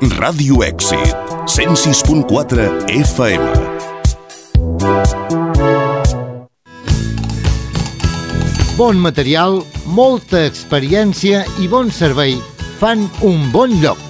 Ràdio Èxit, 106.4 FM. Bon material, molta experiència i bon servei fan un bon lloc.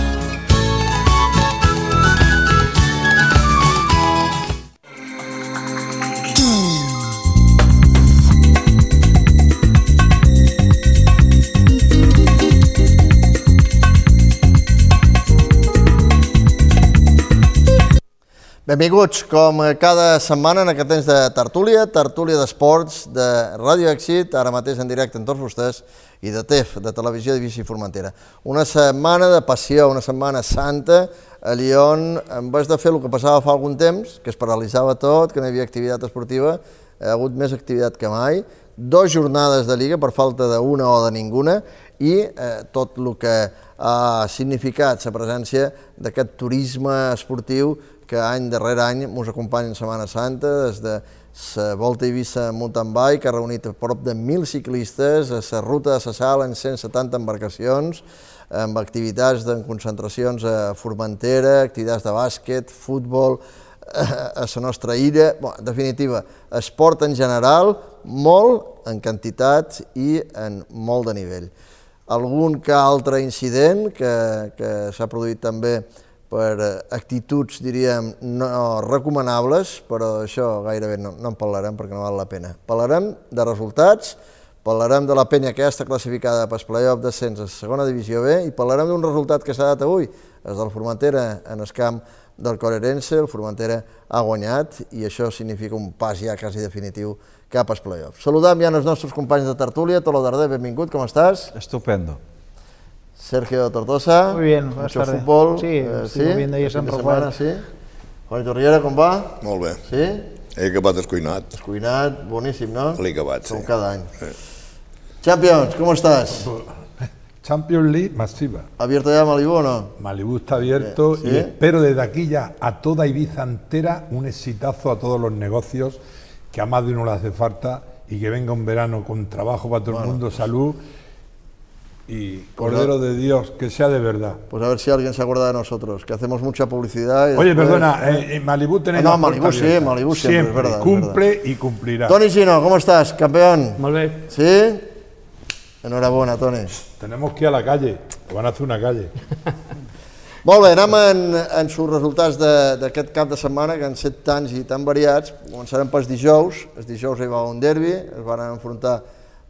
Benvinguts, com cada setmana, en aquest temps de tertúlia, tertúlia d'esports, de Ràdio Èxit, ara mateix en directe amb tots vostès, i de TEF, de Televisió de Bici Formentera. Una setmana de passió, una setmana santa, a Lyon, en vez de fer el que passava fa algun temps, que es paralitzava tot, que no hi havia activitat esportiva, ha hagut més activitat que mai, dos jornades de Lliga per falta d'una o de ninguna, i eh, tot el que ha significat la presència d'aquest turisme esportiu que any darrere any ens acompanya en Setmana Santa, des de la Volta Eivissa Mountain Bike, que ha reunit prop de 1.000 ciclistes, a la ruta de la Sal en 170 embarcacions, amb activitats de concentracions a Formentera, activitats de bàsquet, futbol, a la nostra illa, bon, en definitiva, esport en general, molt en quantitat i en molt de nivell. Algun que altre incident que, que s'ha produït també per actituds, diríem, no recomanables, però això gairebé no, no en parlarem perquè no val la pena. Parlarem de resultats, parlarem de la penya que ja està classificada per playoff descens a segona divisió B i parlarem d'un resultat que s'ha dat avui, és del Formentera en el camp del Corerense, el Formentera ha guanyat i això significa un pas ja quasi definitiu cap als playoffs. Saludem ja els nostres companys de tertúlia, Tolo Darder, benvingut, com estàs? Estupendo. Sergio Tortosa. Muy bien, buenas mucho tardes. fútbol. Sí, eh, estuve viendo ahí a San fin de Rafael. setmana, sí. Juan Torriera, com va? Molt bé. Sí? He acabat escuinat. Cuinat, boníssim, no? L'he acabat, sí. Com cada any. Champions, ¿cómo estás? Champions League masiva. ¿Abierto ya Malibu o no? Malibu está abierto Sí. y espero desde aquí ya a toda Ibiza entera un exitazo a todos los negocios, que a más de uno le hace falta y que venga un verano con trabajo para todo el mundo, salud y Cordero de Dios, que sea de verdad. Pues a ver si alguien se acuerda de nosotros, que hacemos mucha publicidad. y Oye, después- perdona, eh, en Malibu tenéis Ah, no, Malibú sí, abierta. Malibú siempre, es verdad, es cumple y cumplirá. Toni Gino, ¿cómo estás, campeón? Molt bé. ¿Sí? Enhorabuena, Toni. Tenemos que ir a la calle, que van a hacer una calle. Molt bé, anem en, en sus resultats de- d'aquest cap de setmana, que han set tants i tan variats. Començarem pels dijous. El dijous hi va un derbi, es van enfrontar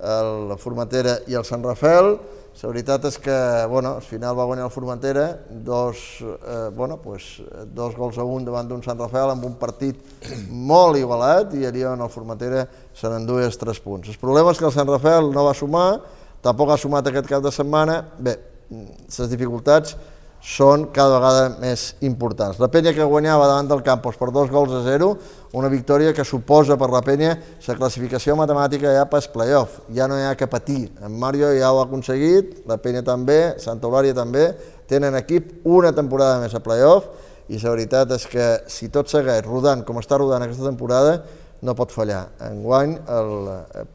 el Formentera i el Sant Rafel. La veritat és que, bueno, al final va guanyar el Formentera, dos, eh, bueno, pues, dos gols a un davant d'un Sant Rafel amb un partit molt igualat i allà on el Formentera se n'endues tres punts. El problema és que el Sant Rafel no va sumar, tampoc ha sumat aquest cap de setmana. Bé, les dificultats són cada vegada més importants. La penya que guanyava davant del Campos per dos gols a zero, una victòria que suposa per la penya la classificació matemàtica ja pas playoff, ja no hi ha que patir. En Mario ja ho ha aconseguit, la penya també, Santa Eulària també, tenen equip una temporada més a playoff i la veritat és que si tot segueix rodant com està rodant aquesta temporada, no pot fallar. Enguany el,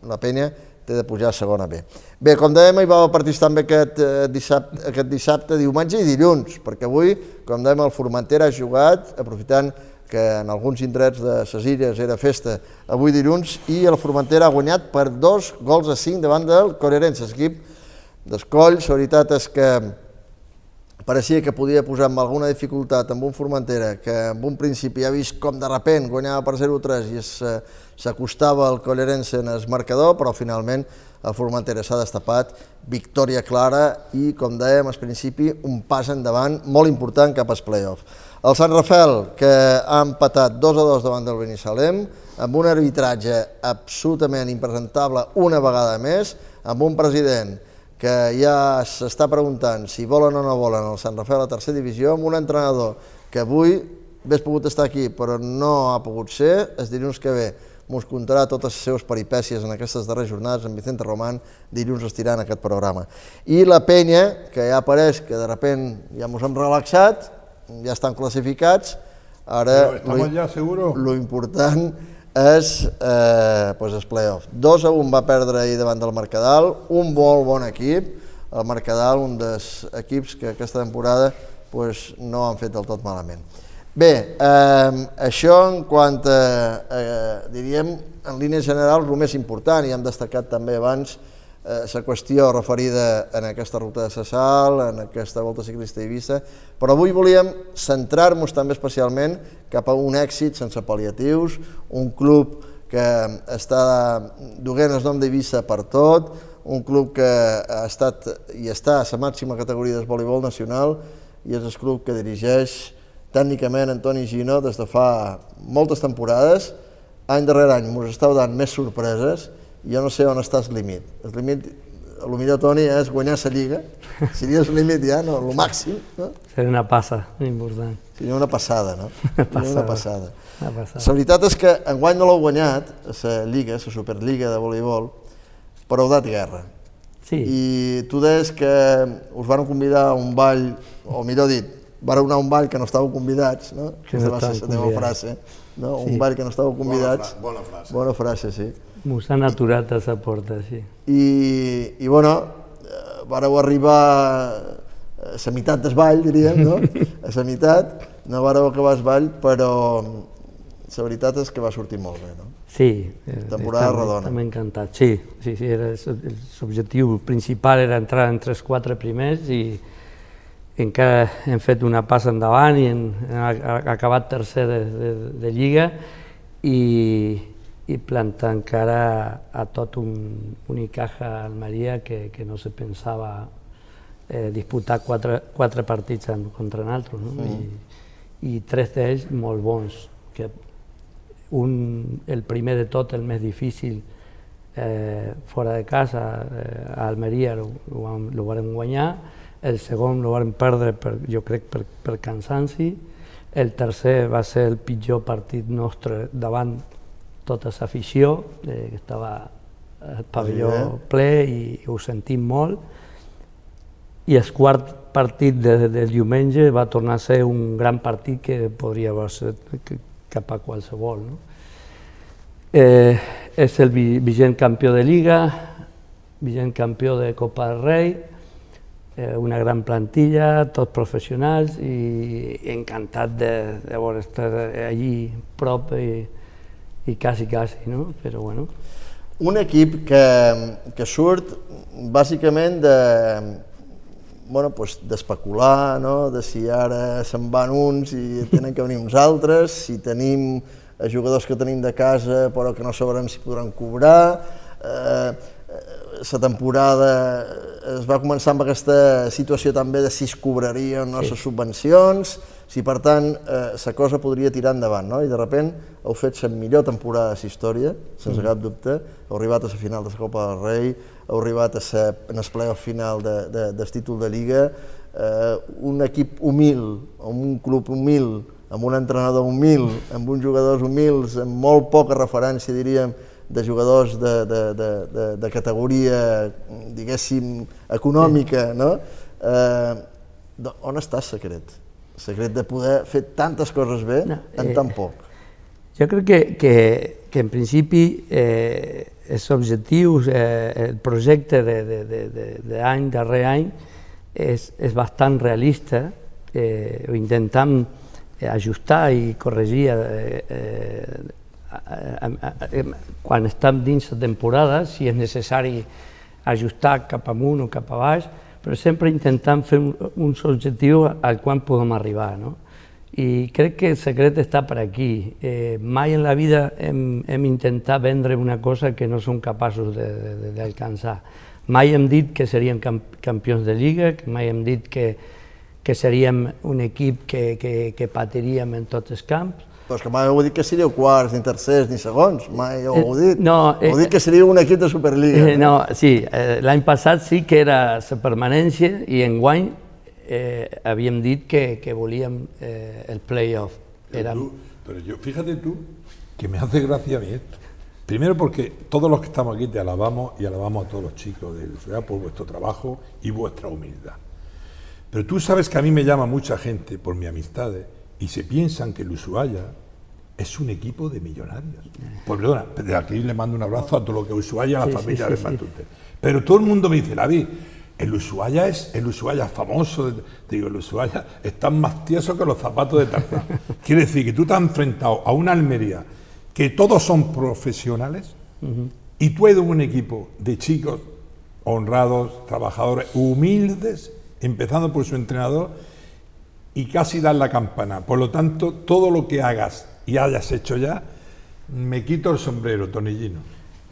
la penya té de pujar a segona B. Bé, com dèiem, hi va partits també aquest, eh, dissabte, aquest dissabte, diumenge i dilluns, perquè avui, com dèiem, el Formentera ha jugat, aprofitant que en alguns indrets de ses illes era festa avui dilluns, i el Formentera ha guanyat per dos gols a cinc davant del Corerense, equip d'Escoll. La veritat és que pareixia que podia posar amb alguna dificultat amb un Formentera que en un principi ha vist com de repent guanyava per 0-3 i eh, s'acostava al Collerense en el marcador, però finalment el Formentera s'ha destapat, victòria clara i, com dèiem al principi, un pas endavant molt important cap als play-off. El Sant Rafel, que ha empatat 2 a 2 davant del Benissalem, amb un arbitratge absolutament impresentable una vegada més, amb un president que ja s'està preguntant si volen o no volen el Sant Rafael a tercera divisió, amb un entrenador que avui hagués pogut estar aquí però no ha pogut ser, es dilluns que ve mos contarà totes les seves peripècies en aquestes darreres jornades, en Vicente Román dilluns estirà en aquest programa. I la penya, que ja apareix que de repent ja mos hem relaxat, ja estan classificats, ara ¿Estamos ya seguro? lo important és eh, pues els play-off. 2 a 1 va perdre ahir davant del Mercadal, un molt bon equip, el Mercadal, un dels equips que aquesta temporada pues, no han fet del tot malament. Bé, eh, això en quant a, eh, diríem, en línia general, el més important, i hem destacat també abans, la qüestió referida en aquesta ruta de Sassal, en aquesta volta ciclista Eivissa, però avui volíem centrar-nos també especialment cap a un èxit sense pal·liatius, un club que està duent el nom d'Eivissa per tot, un club que ha estat i està a la màxima categoria del voleibol nacional i és el club que dirigeix tècnicament Antoni Gino des de fa moltes temporades. Any darrere any ens estàu dant més sorpreses jo no sé on està el límit. El límit, el millor, Toni, és guanyar la Lliga. Seria el límit ja, no? el màxim. No? Seria una passa important. Seria una passada, no? Una Seria una passada. passada. Una passada. La veritat és que enguany no l'heu guanyat, la Lliga, la Superliga de voleibol, però heu dat guerra. Sí, I tu deies que us van convidar a un ball, o millor dit, vareu anar a un ball que no estàveu convidats, no? Que no Aquesta va ser estàvem la teva convidats. frase, no? Sí. Un ball que no estàveu convidats. Bona frase. Bona frase, sí. Mos han aturat a la porta, sí. i, i bueno, eh, vareu arribar a la meitat del ball, diríem, no? A la meitat, no vareu acabar el ball, però la veritat és que va sortir molt bé, no? Sí. eh, Temporada estem- redona. Estem encantats, sí. sí, sí era, l'objectiu principal era entrar entre els quatre primers i encara hem fet una passa endavant i hem, hem acabat tercer de, de, de Lliga i, i plantar encara a tot un Unicaja Almeria que, que no se pensava eh, disputar quatre, quatre partits en, contra nosaltres, no? I, i tres d'ells molt bons, que un, el primer de tot, el més difícil, eh, fora de casa, eh, a Almeria, lo, lo, vam- lo guanyar, el segon lo vam perdre, per, jo crec, per, per cansanci, el tercer va ser el pitjor partit nostre davant tota l'afició, eh, que estava el pavelló Evident. ple i, i ho sentim molt, i el quart partit de, del diumenge va tornar a ser un gran partit que podria haver que- cap a qualsevol. No? Eh, és el vi- vigent campió de Lliga, vigent campió de Copa del Rei, eh, una gran plantilla, tots professionals i encantat de, de voler estar allí prop i, i quasi, quasi, no? Però bueno, Un equip que, que surt bàsicament de bueno, pues, d'especular, no? de si ara se'n van uns i tenen que venir uns altres, si tenim eh, jugadors que tenim de casa però que no sabrem si podran cobrar. Eh, la temporada es va començar amb aquesta situació també de si es cobrarien no les subvencions, si per tant eh, la cosa podria tirar endavant, no? I de repent heu fet la millor temporada de la història, sense cap dubte, heu arribat a la final de la Copa del Rei, heu arribat a ser en el playoff final de, de, del títol de Lliga, eh, un equip humil, amb un club humil, amb un entrenador humil, amb uns jugadors humils, amb molt poca referència, diríem, de jugadors de, de, de, de, de categoria, diguéssim, econòmica, no? Eh, on està el secret? El secret de poder fer tantes coses bé No, en eh, tan poc. Jo crec que, que, que en principi eh, els objectius, eh, el projecte d'any de, de, de, de any darrer any és, és bastant realista, eh, ho intentem eh, ajustar i corregir eh, eh, quan estem dins la temporada, si és necessari ajustar cap amunt o cap a baix, però sempre intentant fer un, uns objectius al qual podem arribar. No? I crec que el secret està per aquí. Eh, mai en la vida hem, hem intentat vendre una cosa que no som capaços d'alcançar. Mai hem dit que seríem camp campions de Lliga, mai hem dit que, que seríem un equip que, que, que patiríem en tots els camps, Però és que mai heu dit que seríeu quarts, ni tercers, ni segons, mai heu Eh, dit. no, eh, heu dit que seríeu un equip de Superliga. Eh, no, sí, eh, l'any passat sí que era la permanència i enguany eh, havíem dit que, que volíem eh, el playoff. Pero, Era, tú- pero yo, fíjate tú, que me hace gracia a mí esto. Primero porque todos los que estamos aquí te alabamos y alabamos a todos los chicos de Ushuaia por vuestro trabajo y vuestra humildad. Pero tú sabes que a mí me llama mucha gente por mis amistades y se piensan que el Ushuaia es un equipo de millonarios. Pues perdona, de aquí le mando un abrazo a todo lo que Ushuaia, a la Sí, familia sí, de. Matute. Pero todo el mundo me dice, David, el Ushuaia es el Ushuaia famoso. Digo, el Ushuaia está más tieso que los zapatos de Tarzán. Quiere decir que tú te has enfrentado a una Almería que todos son profesionales y tú eres un equipo de chicos honrados, trabajadores, humildes, empezando por su entrenador y casi dan la campana. Por lo tanto, todo lo que hagas y hayas hecho ya, me quito el sombrero, Tonillino.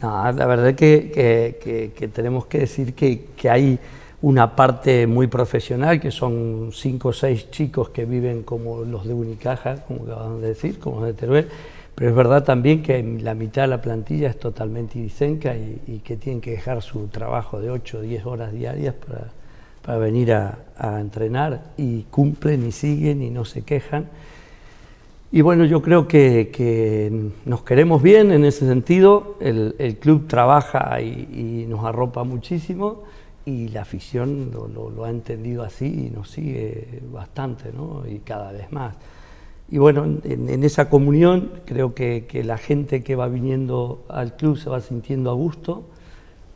No, la verdad que, que- que- que tenemos que decir que hay una parte muy profesional, que son cinco o seis chicos que viven como los de Unicaja, como acaban de decir, como los de Teruel, pero es verdad también que la mitad de la plantilla es totalmente iricenca y, y que tienen que dejar su trabajo de 8 o 10 horas diarias para, para venir a, a entrenar y cumplen y siguen y no se quejan. Y bueno, yo creo que, que nos queremos bien en ese sentido, el, el club trabaja y, y nos arropa muchísimo y la afición lo, lo- lo ha entendido así y nos sigue bastante, ¿no? Y cada vez más. Y bueno, en, en esa comunión creo que, que la gente que va viniendo al club se va sintiendo a gusto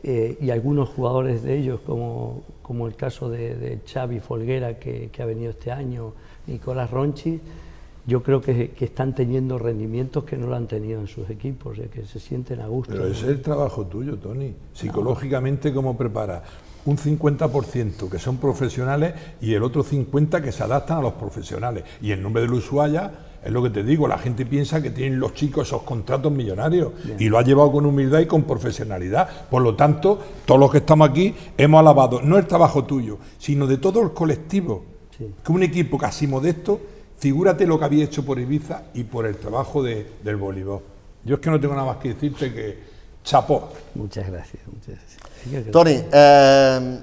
eh, y algunos jugadores de ellos, como, como el caso de, de Xavi Folguera que, que ha venido este año, Nicolás Ronchi, yo creo que, que están teniendo rendimientos que no lo han tenido en sus equipos, o sea, que se sienten a gusto. Pero ese es el trabajo tuyo, Tony. Psicológicamente, ¿cómo prepara? Un 50% que son profesionales y el otro 50% que se adaptan a los profesionales. Y el nombre del Ushuaia, es lo que te digo, la gente piensa que tienen los chicos esos contratos millonarios y lo ha llevado con humildad y con profesionalidad. Por lo tanto, todos los que estamos aquí hemos alabado no el trabajo tuyo, sino de todo el colectivo. Sí. Que un equipo casi modesto, figúrate lo que había hecho por Ibiza y por el trabajo de- del voleibol. Yo es que no tengo nada más que decirte que chapó. Muchas gracias. Muchas gracias. Toni, eh,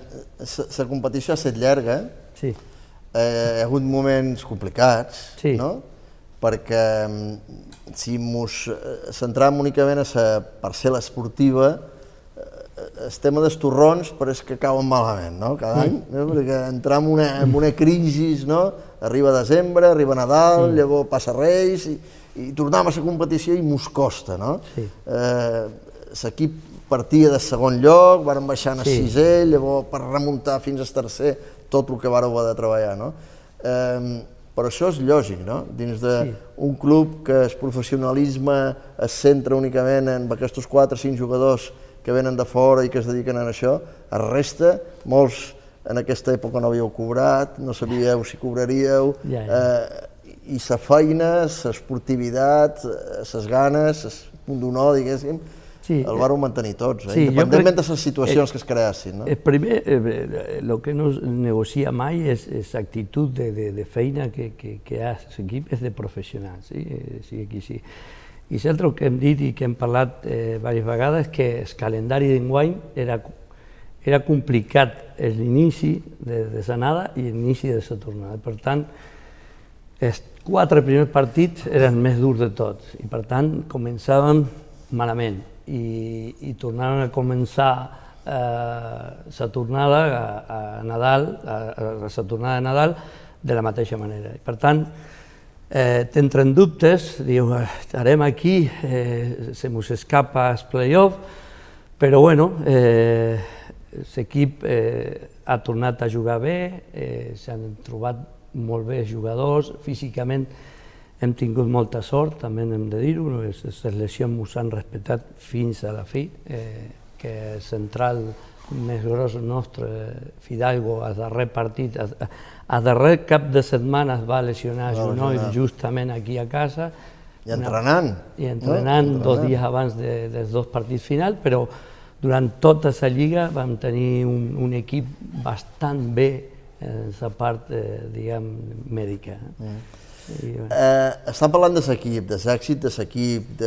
la competició ha estat llarga, Sí, eh, hi ha hagut moments complicats, Sí. no? Perquè mm, si ens centram únicament a la parcel·la esportiva, eh, el tema dels torrons pareix que cauen malament, no?, cada any, no? perquè entram en una, en una crisi, no?, arriba desembre, arriba Nadal, llavors passa Reis, i, i tornem a la competició i mos costa, no? Sí. Eh, L'equip partia de segon lloc, varen baixar a Sí. sisè, llavors per remuntar fins al tercer tot el que vareu haver de treballar, no? Eh, però això és lògic, no? Dins d'un Sí. club que el professionalisme es centra únicament en aquests 4 o 5 jugadors que venen de fora i que es dediquen a això, el resta, molts en aquesta època no havíeu cobrat, no sabíeu si cobraríeu, Ja, ja. eh, i la feina, l'esportivitat, les ganes, el punt d'honor, diguéssim, Sí, el eh, vareu mantenir tots, eh? sí, independentment crec- de les situacions que es creassin. No? El primer, eh, lo que no es negocia mai és, és actitud de, de, de feina que, que, que ha l'equip és de professional, sí? Eh, sí, aquí sí. I l'altre que hem dit i que hem parlat eh, diverses vegades és que el calendari d'enguany era, era complicat l'inici de, de l'anada i l'inici de la tornada. Per tant, els quatre primers partits eren més durs de tots i per tant començàvem malament i, i tornaven a començar eh, la tornada a, a Nadal, a, la tornada de Nadal de la mateixa manera. Per tant, eh, t'entren dubtes, diu, "Eh, estarem aquí, eh, se mos escapa el playoff, però bueno, eh, l'equip eh, ha tornat a jugar bé, eh, s'han trobat molt bé els jugadors, físicament hem tingut molta sort, també hem de dir-ho, les, les lesions ens han respectat fins a la fi, eh, que el central més gros nostre, Fidalgo, al darrer partit, a, a darrer cap de setmana es va lesionar genoll lesionar. justament aquí a casa, I entrenant. i entrenant no? dos dies abans de, dels dos partits finals, però durant tota la lliga vam tenir un, un equip bastant bé en la part, eh, diguem, mèdica. Mm. I, eh, estan parlant de l'equip, de l'èxit de l'equip,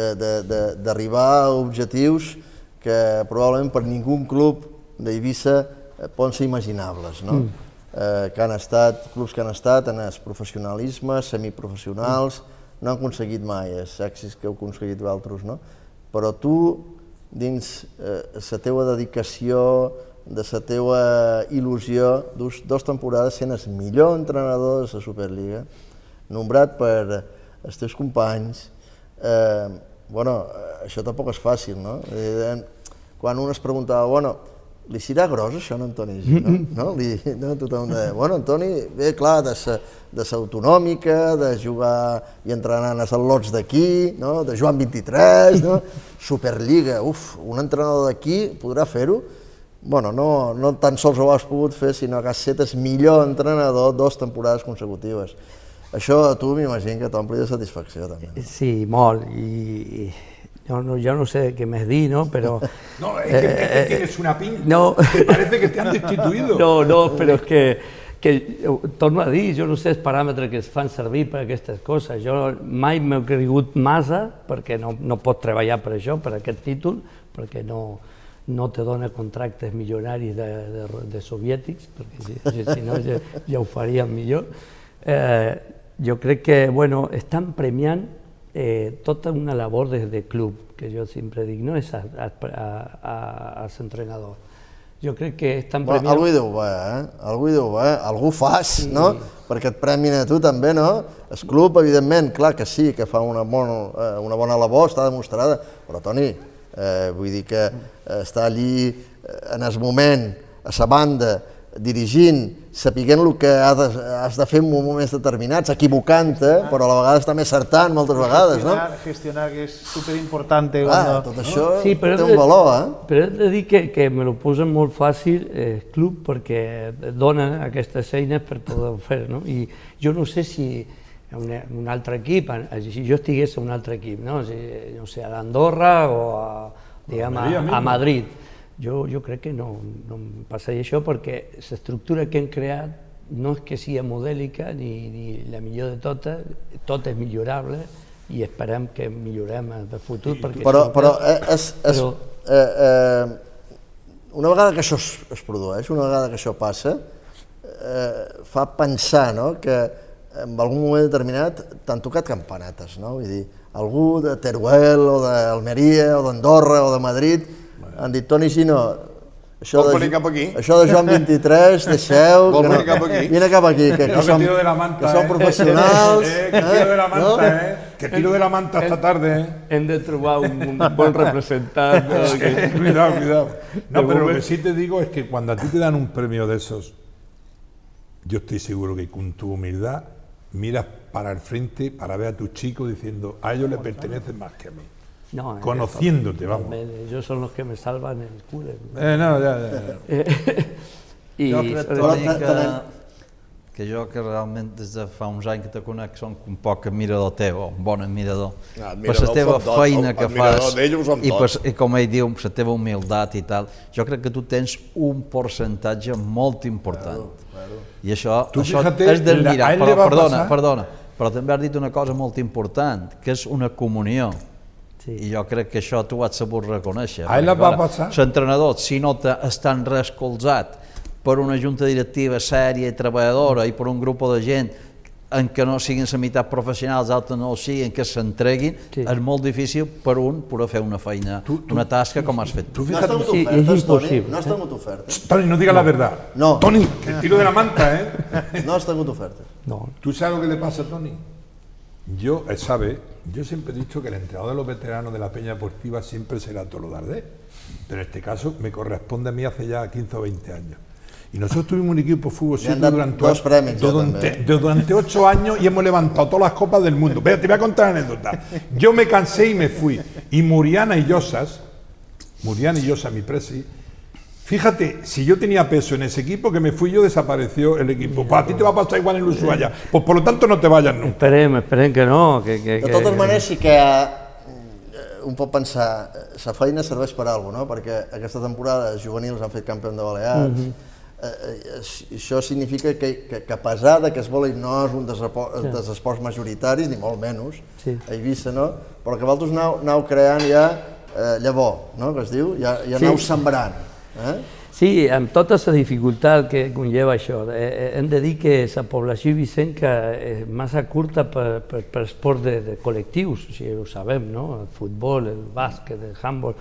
d'arribar a objectius que probablement per ningú club d'Eivissa eh, poden ser imaginables, no? Mm. Eh, que han estat, clubs que han estat en el professionalisme, semiprofessionals, mm. no han aconseguit mai els èxits que heu aconseguit altres, no? Però tu, dins eh, la teva dedicació, de la teva il·lusió, dus, dos temporades sent el millor entrenador de la Superliga, nombrat per els teus companys, eh, bueno, això tampoc és fàcil, no? Eh, quan un es preguntava, bueno, li serà gros això a Antoni no? no? Li, no? Tothom deia, bueno, Antoni, bé, clar, de sa, de sa autonòmica, de jugar i entrenar en els lots d'aquí, no? de Joan 23, no? Superliga, uf, un entrenador d'aquí podrà fer-ho? Bueno, no, no tan sols ho has pogut fer, sinó que has estat el millor entrenador dos temporades consecutives. Això a tu m'imagino que t'ompli de satisfacció també. No? Sí, molt, i, i no, no, yo no sé qué me di, ¿no? Pero... No, es que, eh, es que tienes una pinta, no, te parece que te han destituido. No, no, però és que, que torno a dir, jo no sé els paràmetres que es fan servir per a aquestes coses. Jo mai m'he cregut massa, perquè no, no pot treballar per això, per aquest títol, perquè no, no te dona contractes milionaris de, de, de soviètics, perquè si, si, si no ja, ja ho faríem millor. Eh, jo crec que bueno, estan premiant eh, tota una labor des de club, que jo sempre dic, no és a, a, a, als entrenadors. Jo crec que estan premiant... Algú hi deu haver, eh? Algú hi deu haver, algú fas, sí. no? Perquè et premin a tu també, no? El club, evidentment, clar que sí, que fa una bona, eh, una bona labor, està demostrada, però Toni, eh, vull dir que eh, està allí eh, en el moment, a sa banda, dirigint, sapiguent el que has de, has de fer en moments determinats, equivocant-te, però a la vegada també acertant moltes vegades, no? Gestionar, que és superimportant. Ah, cuando... tot això no? sí, té un valor, eh? Però he de dir que, que me lo posen molt fàcil el eh, club perquè dona aquestes eines per poder fer, no? I jo no sé si un, un altre equip, si jo estigués a un altre equip, no, si, no sé, a l'Andorra o a, diguem, a, a Madrid, jo, jo crec que no, no em passaria això perquè l'estructura que hem creat no és que sigui modèlica ni, ni la millor de totes, tot és millorable i esperem que millorem en el futur. Perquè però, però, eh, és, és, però eh, eh, una vegada que això es, es produeix, una vegada que això passa, eh, fa pensar no, que en algun moment determinat t'han tocat campanetes, no? Vull dir, algú de Teruel o d'Almeria o d'Andorra o de Madrid han dit, Toni Gino, això de, cap aquí. això de Joan 23, deixeu... Vol venir cap aquí? Vine cap aquí, que, que, som, de la manta, que som eh? professionals. Eh, que tiro de la manta, no? eh? Que tiro de la manta esta tarde, eh? Hem de trobar un, un bon representant. ¿no? Cuidado, cuidado. No, pero lo que sí te digo es que cuando a ti te dan un premio de esos, yo estoy seguro que con tu humildad miras para el frente para ver a tus chicos diciendo, a ellos les pertenece más que a mí. No, eh, Conociéndote, vamos. Me, ellos son los que me salvan el culo. Eh, no, ja, ja. ja. I jo crec, Toni, que, que jo que realment des de fa uns anys que te conec som un poc admirador teu, un bon admirador. Ah, per la teva feina que fas i, per, i com ell diu, per la teva humilitat i tal, jo crec que tu tens un percentatge molt important. Claro, claro. I això, tu això és d'admirar. Però, perdona, perdona, però també has dit una cosa molt important, que és una comunió Sí. I jo crec que això tu ho has sabut reconèixer. Ahí la va passar. L'entrenador, si no estan reescolzat per una junta directiva sèria i treballadora i per un grup de gent en què no siguin la meitat professionals, altres no ho siguin, que s'entreguin, sí. és molt difícil per un poder fer una feina, tu, tu, una tasca com has fet tu. No has tingut ofertes, Toni? No has tingut ofertes? Toni, no digas no. la verdad. No. Toni, que tiro de la manta, ¿eh? No has tingut ofertes. No. ¿Tú sabes lo que le pasa a Toni? Yo, él sabe, yo siempre he dicho que el entrenador de los veteranos de la Peña Deportiva siempre será Tolo Dardé, pero en este caso me corresponde a mí hace ya 15 o 20 años. Y nosotros tuvimos un equipo de fútbol durante, dos premios durante, durante ocho años y hemos levantado todas las copas del mundo. Pero te voy a contar una anécdota. Yo me cansé y me fui. Y Muriana y Yosas, Muriana y Yosas, mi presi, Fíjate, si yo tenía peso en ese equipo, que me fui yo, desapareció el equipo. Pues a ti te va a pasar igual en Ushuaia. Pues por lo tanto no te vayas nunca. Esperem, esperem que no. Que, que, de totes que, maneres, sí que eh, un pot pensar, la feina serveix per alguna cosa, no? perquè aquesta temporada els juvenils han fet campió de Balears, mm -hmm. eh, això significa que, que, que a pesar de que es voli no és un dels, sí. dels esports majoritaris, ni molt menys, sí. a Eivissa, no? però que vosaltres aneu, aneu creant ja eh, llavor, no? que es diu, ja, ja aneu sí. sembrant. Eh? Sí, amb tota la dificultat que conlleva això. Eh, eh, hem de dir que la població vicenca és massa curta per, per, per esport de, de col·lectius, o sigui, ho sabem, no? el futbol, el bàsquet, el handball,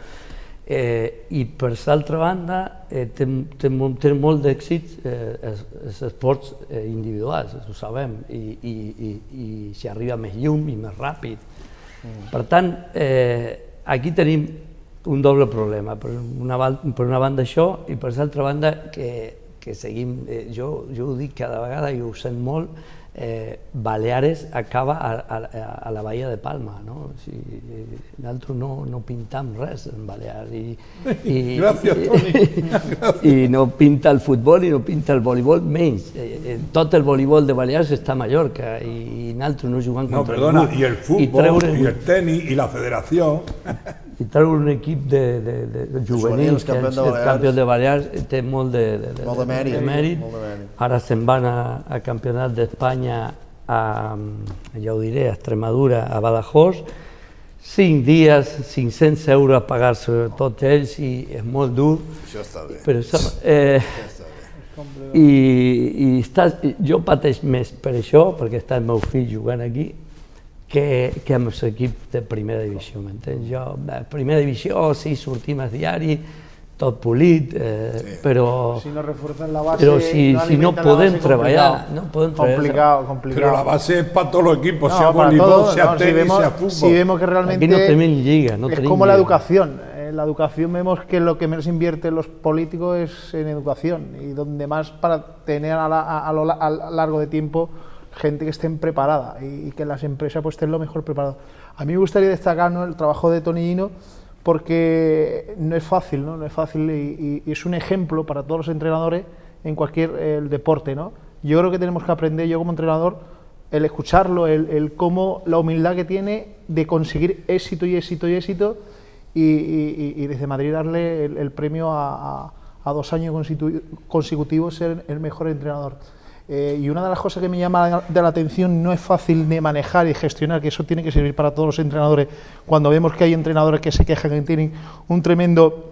Eh, I per l'altra banda, eh, té, té, té molt d'èxit eh, els, els esports eh, individuals, ho sabem, i, i, i, i s'hi arriba més llum i més ràpid. Mm. Per tant, eh, aquí tenim un doble problema. Per una, per una banda això i per l'altra banda que, que seguim, eh, jo, jo ho dic cada vegada i ho sent molt, eh, Baleares acaba a, a, a la bahia de Palma, no? O sigui, nosaltres no, no pintam res en Balears i, i, Gràcies, Toni. i no pinta el futbol i no pinta el voleibol menys. Eh, eh, tot el voleibol de Balears està a Mallorca i, i nosaltres no jugant no, contra perdona, i el futbol, i, treure... i el tenis, i la federació i treure un equip de, de, de juvenils, que és el campió de Balears, té molt de, de, de, molt de mèrit. De mèrit. Molt de mèrit. Ara se'n van a, a campionat d'Espanya a, ja ho diré, a Extremadura, a Badajoz, cinc dies, 500 euros a pagar-se tots ells i és molt dur. Això està bé. Però eh, això està bé. I, i està, jo pateix més per això, perquè està el meu fill jugant aquí, que, que amb l'equip de primera divisió, m'entens? Jo, primera divisió, sí, sortim a diari, tot polit, eh, sí. però, si no reforcen la base, però si no, si no podem treballar, no podem complicado, complicado. Pero la base es para todos los equipos, no, sea voleibol, sea no, tenis, si vemos, sea fútbol. Si vemos que realmente Aquí no tenemos liga, no es como la educación. En la educación vemos que lo que menos invierten los políticos es en educación y donde más para tener a, la, a, a lo a largo de tiempo gente que estén preparada y, que las empresas pues estén lo mejor preparadas. A mí me gustaría destacar el trabajo de Tonino porque no es fácil, no, no es fácil y, es un ejemplo para todos los entrenadores en cualquier el deporte. ¿no? Yo creo que tenemos que aprender, yo como entrenador, el escucharlo, el, cómo la humildad que tiene de conseguir éxito y éxito y éxito y, desde Madrid darle el, premio a, a, dos años consecutivos ser el mejor entrenador. Eh, y una de las cosas que me llama de la atención no es fácil de manejar y gestionar, que eso tiene que servir para todos los entrenadores. Cuando vemos que hay entrenadores que se quejan, que tienen un tremendo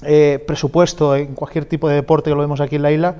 eh, presupuesto en cualquier tipo de deporte, que lo vemos aquí en la isla,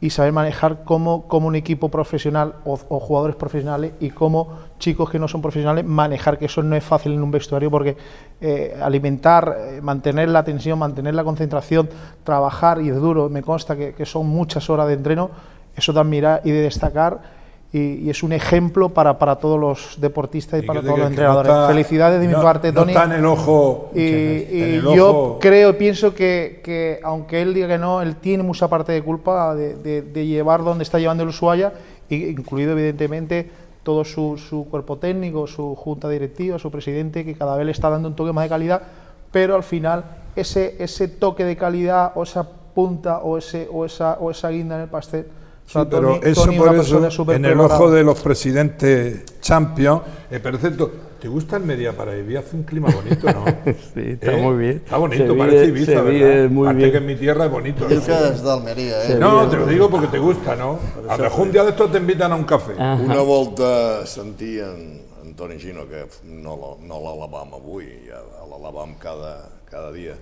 y saber manejar como un equipo profesional o, jugadores profesionales y como chicos que no son profesionales, manejar que eso no es fácil en un vestuario porque eh, alimentar, mantener la atención, mantener la concentración, trabajar y es duro, me consta que, que son muchas horas de entreno eso de admirar y de destacar y, y, es un ejemplo para, para todos los deportistas y, y para todos los entrenadores. No está, Felicidades de mi no, parte, Tony. No está en el ojo. Y, el yo creo, pienso que, que, aunque él diga que no, él tiene mucha parte de culpa de, de, de llevar donde está llevando el Ushuaia, incluido evidentemente todo su, su, cuerpo técnico, su junta directiva, su presidente, que cada vez le está dando un toque más de calidad, pero al final ese, ese toque de calidad o esa punta o, ese, o, esa, o esa guinda en el pastel Sí, pero eso por eso, en el ojo de los presidentes champions, eh, pero cierto, ¿te gusta el Media para vivir? Hace un clima bonito, ¿no? sí, está ¿Eh? muy bien. Está bonito, se parece Ibiza, se ¿verdad? Muy Aparte bien. que en mi tierra es bonito. ¿no? es de Almería, ¿eh? No, te lo digo porque te gusta, ¿no? A lo mejor un día de estos te invitan a un café. Ajá. Una volta sentia en, en Toni Gino que no, no l'alabam avui, ja l'alabam cada, cada dia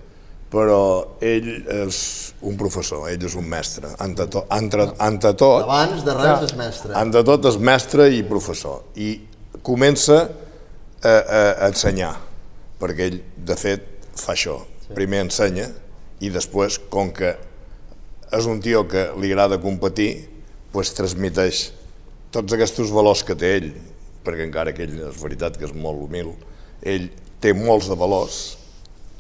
però ell és un professor, ell és un mestre, ante, to, ante, ante tot... Abans de res és mestre. Ante tot és mestre i professor, i comença a, a, ensenyar, perquè ell, de fet, fa això. Sí. Primer ensenya, i després, com que és un tio que li agrada competir, pues, transmiteix tots aquests valors que té ell, perquè encara que ell és veritat que és molt humil, ell té molts de valors,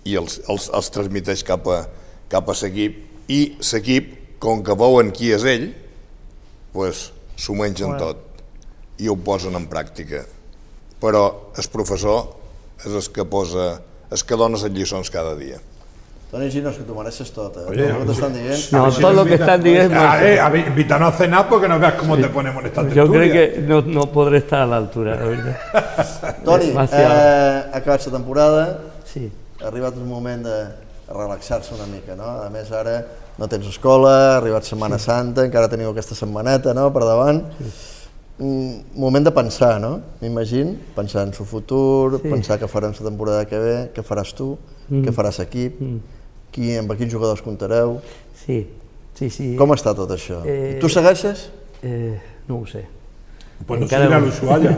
i els, els, els transmiteix cap a, cap a l'equip i l'equip, com que veuen qui és ell, pues, s'ho mengen bueno. tot i ho posen en pràctica. Però el professor és el que posa, és que dona les lliçons cada dia. Toni Gino, es que tu mereces tot, eh? Oye, no, están no, todo lo que están diciendo... Ah, eh, invítanos a cenar porque no veas cómo sí. te ponemos en esta Yo creo que no, no podré estar a la altura, la verdad. Toni, eh, acabat la temporada, sí ha arribat el moment de, relaxar-se una mica, no? A més, ara no tens escola, ha arribat Setmana sí. Santa, encara teniu aquesta setmaneta, no?, per davant. Sí. Mm, moment de pensar, no? M'imagino, pensar en su futur, sí. pensar què farem la temporada que ve, què faràs tu, mm. què faràs equip, mm. qui, amb quins jugadors comptareu. Sí, sí, sí. Com està tot això? Eh, tu segueixes? Eh, no ho sé. Pues no Encara...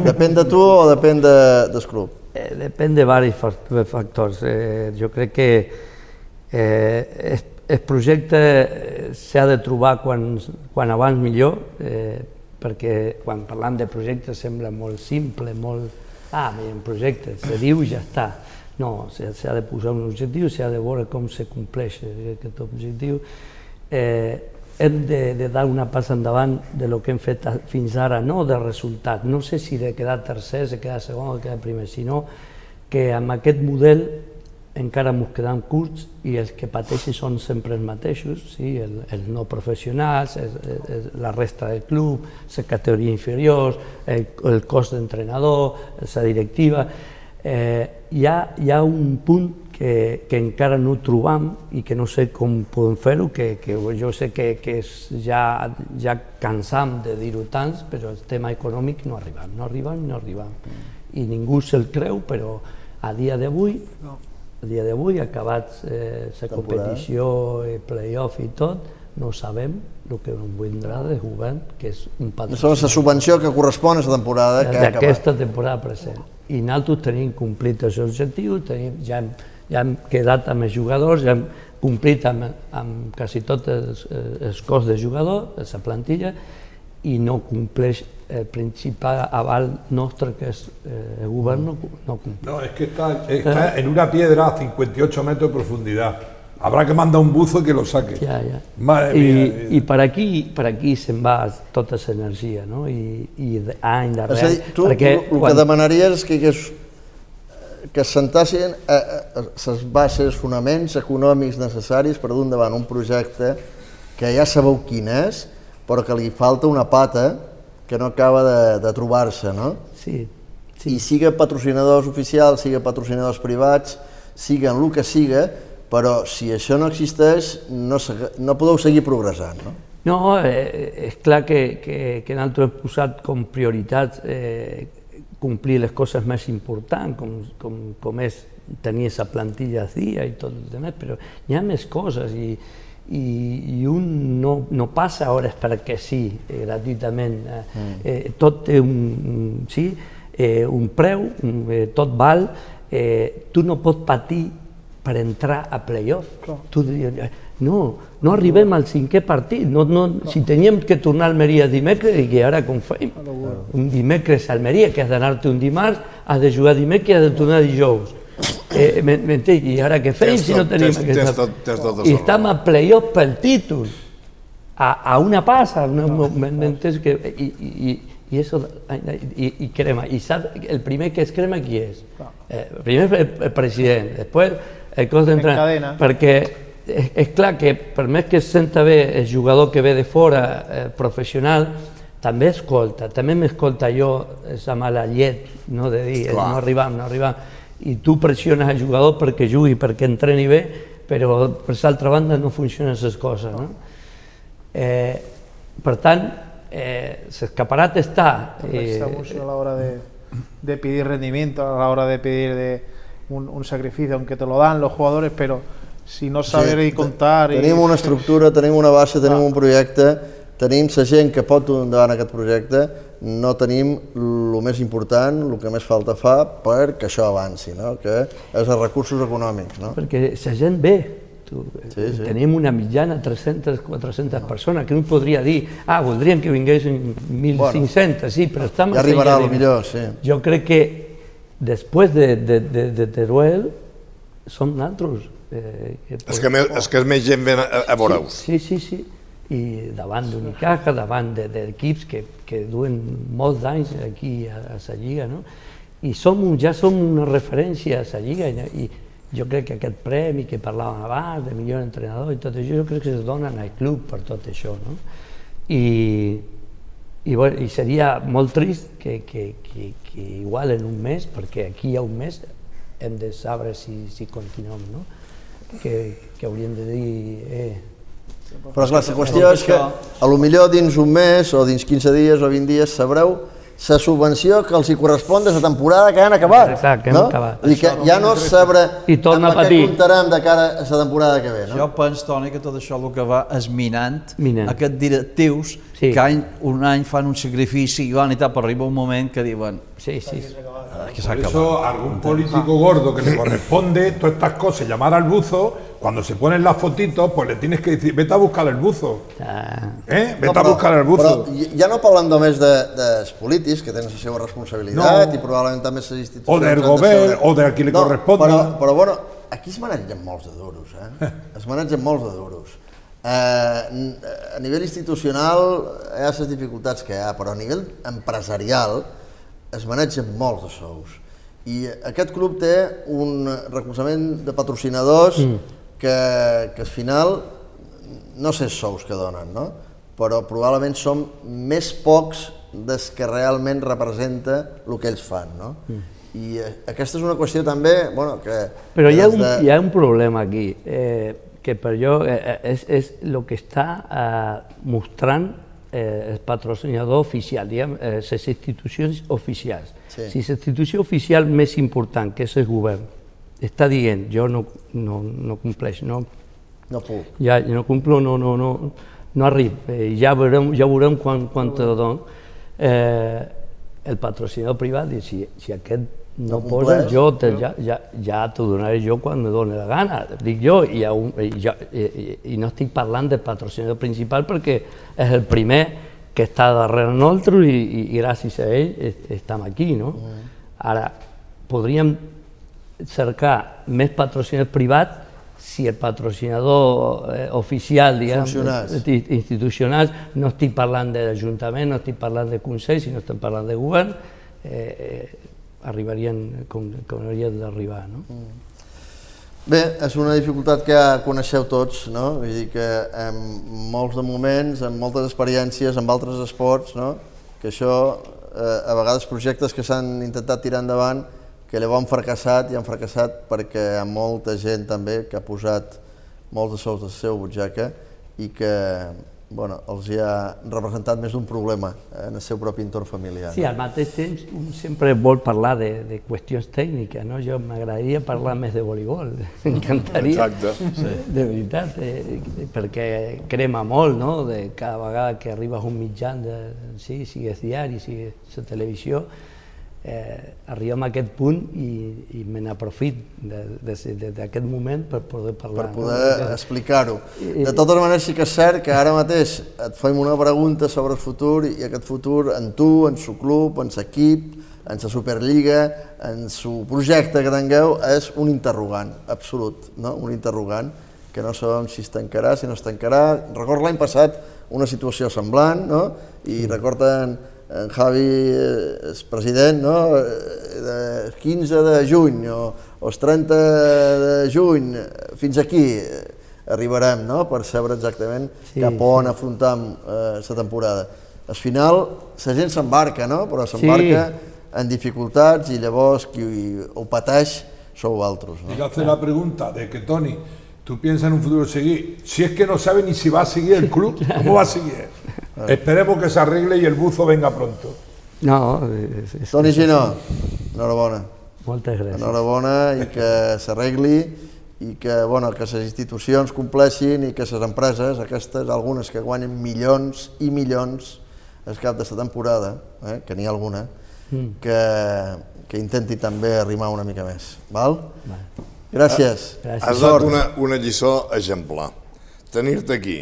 Depèn de tu o depèn de, del club? Eh, depèn de diversos factors. Eh, jo crec que eh, el, el projecte s'ha de trobar quan, quan abans millor, eh, perquè quan parlam de projecte sembla molt simple, molt... Ah, un projecte, se diu i ja està. No, s'ha de posar un objectiu, s'ha de veure com se compleix aquest objectiu. Eh, hem de, de dar una passa endavant de lo que hem fet fins ara, no de resultat, no sé si de quedar tercer, de quedar segon o de quedar primer, sinó que amb aquest model encara ens quedem curts i els que pateixen són sempre els mateixos, sí? el, els no professionals, el, el, la resta del club, la categoria inferior, el, el cos d'entrenador, la directiva. Eh, hi, ha, hi ha un punt que, que encara no trobam i que no sé com podem fer-ho, que, que jo sé que, que és ja, ja cansam de dir-ho tants, però el tema econòmic no arribam, no arribam, no arribam. Mm. I ningú se'l creu, però a dia d'avui, no. a dia d'avui, acabats eh, la competició, el playoff i tot, no sabem el que ens vindrà del govern, que és un patrocini. Això és la subvenció que correspon a la temporada que ha acabat. D'aquesta temporada present. I nosaltres tenim complit els objectius, tenim, ja hem ja hem quedat amb els jugadors, ja hem complit amb, amb quasi tot els, els cos de jugador, la plantilla, i no compleix el principal aval nostre que es eh, el govern no, no cumple. No, es que está, está en una piedra a 58 metros de profundidad. Habrá que mandar un buzo que lo saque. Ja, ja. Madre I, mía. I per aquí, per aquí se'n va tota l'energia, no? I, i any darrere... És a dir, tu perquè, el quan... que demanaries és que hi hagués que sentassin les bases, fonaments econòmics necessaris per dur endavant un projecte que ja sabeu quin és, però que li falta una pata que no acaba de, de trobar-se, no? Sí, sí. I siga patrocinadors oficials, siga patrocinadors privats, siguen el que siga, però si això no existeix no, no podeu seguir progressant, no? No, eh, és clar que, que, que nosaltres hem posat com prioritat eh, complir les coses més importants, com, com, com és tenir aquesta plantilla al dia i tot el demés, però hi ha més coses i, i, i un no, no passa hores perquè sí, eh, gratuïtament. Eh, mm. eh, tot té un, sí, eh, un preu, eh, tot val, eh, tu no pots patir per entrar a playoff. Tu diries, no, no arribem al cinquè partit. No, no, si teníem que tornar a Almeria dimecres, i ara com fem? Un dimecres a Almeria, que has d'anar-te un dimarts, has de jugar dimecres i has de tornar dijous. Eh, M'entenc? I ara què fem si no tenim aquesta... I estem a playoff pel títol. A, a una passa, m'entens? Que, i, i, i, eso, i, i crema. I sap, el primer que es crema qui és? Eh, primer el, el president, després el cos d'entrenament. Perquè és, és clar que per més que es senta bé el jugador que ve de fora, eh, professional, també escolta, també m'escolta jo aquesta mala llet, no de dir, clar. no arribam, no arribam, i tu pressiones el jugador perquè jugui, perquè entreni bé, però per l'altra banda no funcionen les coses. No? Eh, per tant, eh, l'escaparat està... Eh, a l'hora de, de pedir rendimiento, a l'hora de pedir de un, un sacrificio, aunque te lo dan los jugadores, pero si no saber sí, contar... Tenim i... una estructura, tenim una base, tenim un projecte, tenim la gent que pot dur endavant aquest projecte, no tenim el més important, el que més falta fa perquè això avanci, no? que és els recursos econòmics. No? Perquè la gent ve, tu, sí, sí. tenim una mitjana 300-400 persones, que un podria dir, ah, voldríem que vinguessin 1.500, bueno, sí, però està Ja arribarà a millor, sí. Jo crec que després de, de, de, de Teruel som naltros, Eh, és, que, més, és que més gent ven a, a veure-us. Sí, sí, sí, sí. I davant d'Unicaja, davant d'equips de, que, que duen molts anys aquí a, a la Lliga, no? I som, ja som una referència a la Lliga i, jo crec que aquest premi que parlàvem abans, de millor entrenador i tot això, jo crec que es donen al club per tot això, no? I, i, bueno, i seria molt trist que, que, que, que igual en un mes, perquè aquí hi ha un mes, hem de saber si, si continuem, no? Que, que haurien de dir... Eh, però clar, la qüestió és que a lo millor dins un mes o dins 15 dies o 20 dies sabreu la subvenció que els hi correspon de temporada que han acabat. Exacte, que no? hem acabat. I que ja no sabrà I torna amb a patir. què comptarem de cara a la temporada que ve. No? Jo penso, Toni, que tot això el que va és minant, Minant. aquests directius Sí. que any, un any fan un sacrifici i van i tal, però arriba un moment que diuen Sí, sí. "Ah, que s'ha Por eso algún político gordo que le corresponde todas estas cosas, llamar al buzo, cuando se ponen las fotitos, pues le tienes que decir, vete a buscar el buzo. Ah, ¿Eh? Vete No, a buscar el buzo. Però ja no parlem només de, dels polítics, que tenen la seva responsabilitat, No. i probablement també les institucions... O del de govern, saber- o de qui li no, corresponda. Però, però bueno, aquí es manegen molts de duros, eh? Es manegen molts de duros. Eh, a nivell institucional hi ha les dificultats que hi ha, però a nivell empresarial es manegen molts de sous. I aquest club té un recolzament de patrocinadors mm. que, que al final no sé sous que donen, no? però probablement som més pocs des que realment representa el que ells fan. No? Mm. I eh, aquesta és una qüestió també bueno, que... Però hi ha, un, de... hi ha un problema aquí, eh, que per jo eh, eh, és, és el que està eh, mostrant eh, el patrocinador oficial, diguem, eh, les institucions oficials. Sí. Si l'institució oficial més important, que és el govern, està dient jo no, no, no compleix, no, No puc. ja no complo, no, no, no, no arribo, eh, ja veurem, ja veurem quan, quan te don. Eh, el patrocinador privat diu, si, si aquest no, No posa, te, ja, ja, ja t'ho donaré jo quan me doni la gana, dic jo, i, un, i, jo, i, i, no estic parlant del patrocinador principal perquè és el primer que està darrere nosaltres i, i, i gràcies a ell est- estem aquí, no? Ara, podríem cercar més patrocinadors privats si el patrocinador eh, oficial, diguem, eh, institucional, no estic parlant de l'Ajuntament, no estic parlant de Consell, sinó estem parlant de govern, eh, eh, arribarien com, com haurien d'arribar. No? Bé, és una dificultat que ja coneixeu tots, no? Vull dir que en molts de moments, en moltes experiències, amb altres esports, no? Que això, eh, a vegades projectes que s'han intentat tirar endavant, que llavors han fracassat i han fracassat perquè hi ha molta gent també que ha posat molts de sous de la seva butxaca i que bueno, els hi ha representat més d'un problema en el seu propi entorn familiar. Sí, al mateix temps un sempre vol parlar de, de qüestions tècniques, no? Jo m'agradaria parlar més de voleibol, m'encantaria. Exacte. Sí. De veritat, eh, perquè crema molt, no?, de cada vegada que arribes a un mitjà, de, sí, sigues diari, sigues la televisió, eh, arribem a aquest punt i, i me n'aprofit d'aquest moment per poder parlar. per poder explicar-ho. De totes maneres sí que és cert que ara mateix et fem una pregunta sobre el futur i aquest futur en tu, en su club, en l'equip, en la Superliga, en su projecte que tingueu, és un interrogant, absolut, no? un interrogant que no sabem si es tancarà, si no es tancarà. Recordo l'any passat una situació semblant, no? i recorden en Javi, és president, no? De 15 de juny o, o els 30 de juny, fins aquí arribarem, no? per saber exactament Sí, cap on sí. afrontam eh, la temporada. Al final, la gent s'embarca, no? però s'embarca sí. en dificultats i llavors qui ho pateix sou altres. Y No? hace la pregunta de que Tony, tú piensas en un futuro seguir, si es que no sabe ni si va a seguir el club, ¿cómo va a seguir? Esperemos que se arregle y el buzo venga pronto. No, és, és, Toni Gino, enhorabona. moltes gràcies. Enhorabona i que s'arregli i que, bueno, que les institucions compleixin i que les empreses, aquestes, algunes que guanyen milions i milions al cap de la temporada, eh, que n'hi ha alguna, que, que intenti també arrimar una mica més. Val? Gràcies. Gràcies. Has dat una, una lliçó exemplar. Tenir-te aquí